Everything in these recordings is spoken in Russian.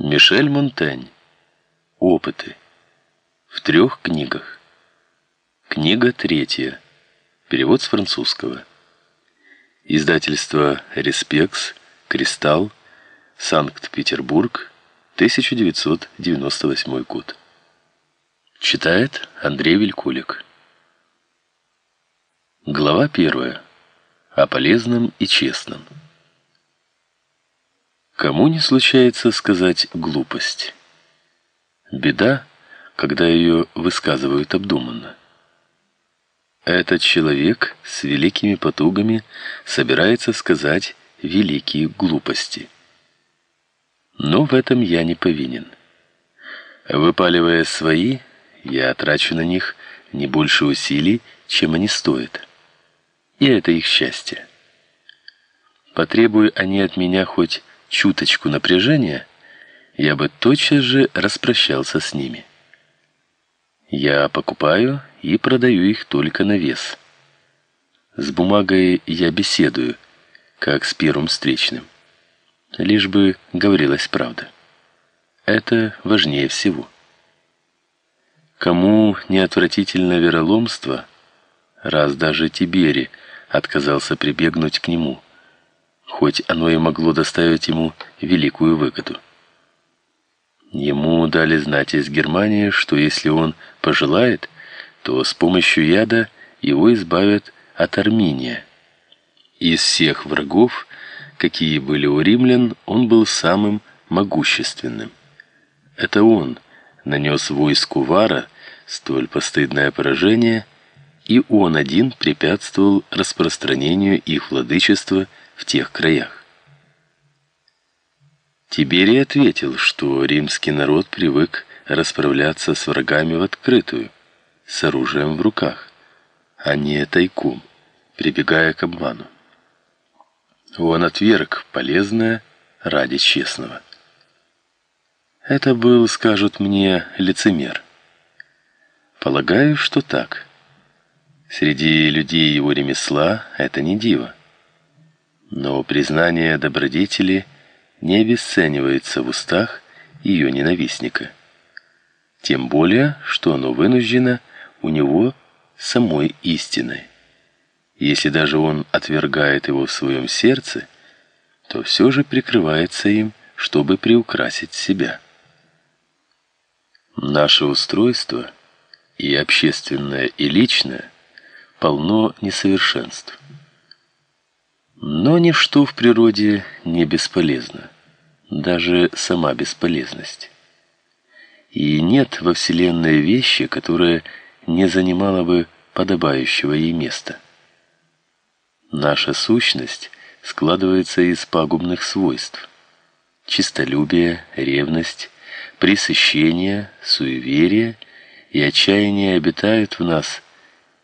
Мишель Монтень. Опыты. В трех книгах. Книга третья. Перевод с французского. Издательство «Респекс», «Кристалл», Санкт-Петербург, 1998 год. Читает Андрей Вилькулик. Глава первая. О полезном и честном. Кому не случается сказать глупость? Беда, когда ее высказывают обдуманно. Этот человек с великими потугами собирается сказать великие глупости. Но в этом я не повинен. Выпаливая свои, я трачу на них не больше усилий, чем они стоят. И это их счастье. Потребуя они от меня хоть чуточку напряжения, я бы тотчас же распрощался с ними. Я покупаю и продаю их только на вес. С бумагой я беседую, как с первым встречным. Лишь бы говорилась правда. Это важнее всего. Кому не отвратительно вероломство, раз даже Тибери отказался прибегнуть к нему – хоть оно и могло доставить ему великую выгоду. Ему дали знать из Германии, что если он пожелает, то с помощью яда его избавят от Армения. Из всех врагов, какие были у римлян, он был самым могущественным. Это он нанес войску Вара столь постыдное поражение, и он один препятствовал распространению их владычества в тех краях. Тиберий ответил, что римский народ привык расправляться с врагами в открытую, с оружием в руках, а не тайком, прибегая к обману. Он отверг полезное ради честного. Это был, скажут мне, лицемер. Полагаю, что так. Среди людей его ремесла это не диво. Но признание добродетели не обесценивается в устах ее ненавистника. Тем более, что оно вынуждено у него самой истиной. Если даже он отвергает его в своем сердце, то все же прикрывается им, чтобы приукрасить себя. Наше устройство, и общественное, и личное, полно несовершенств. Но ничто в природе не бесполезно, даже сама бесполезность. И нет во Вселенной вещи, которая не занимала бы подобающего ей места. Наша сущность складывается из пагубных свойств: чистолюбие, ревность, пресыщение, суеверие и отчаяние обитают в нас,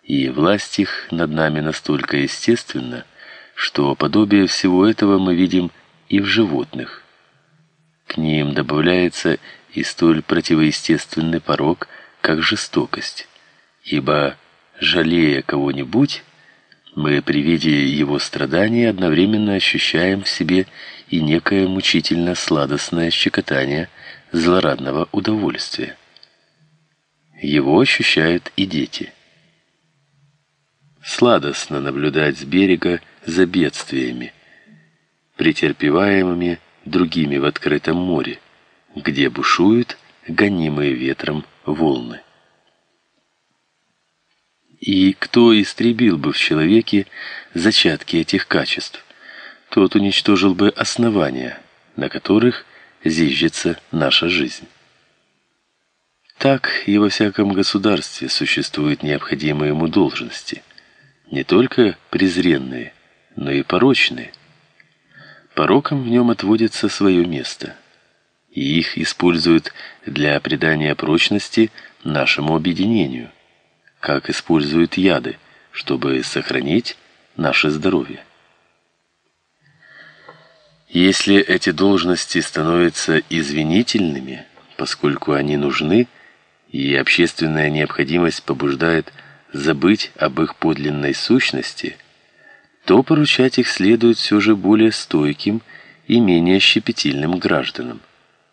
и власть их над нами настолько естественна, что подобие всего этого мы видим и в животных. К ним добавляется и столь противоестественный порок, как жестокость, ибо жалея кого-нибудь, мы при виде его страданий одновременно ощущаем в себе и некое мучительно сладостное щекотание злорадного удовольствия. Его ощущают и дети. Сладостно наблюдать с берега за бедствиями, претерпеваемыми другими в открытом море, где бушуют гонимые ветром волны. И кто истребил бы в человеке зачатки этих качеств, тот уничтожил бы основания, на которых зиждется наша жизнь. Так и во всяком государстве существуют необходимые ему должности, не только презренные, но и порочные. Порокам в нем отводится свое место, и их используют для придания прочности нашему объединению, как используют яды, чтобы сохранить наше здоровье. Если эти должности становятся извинительными, поскольку они нужны, и общественная необходимость побуждает забыть об их подлинной сущности – то поручать их следует все же более стойким и менее щепетильным гражданам.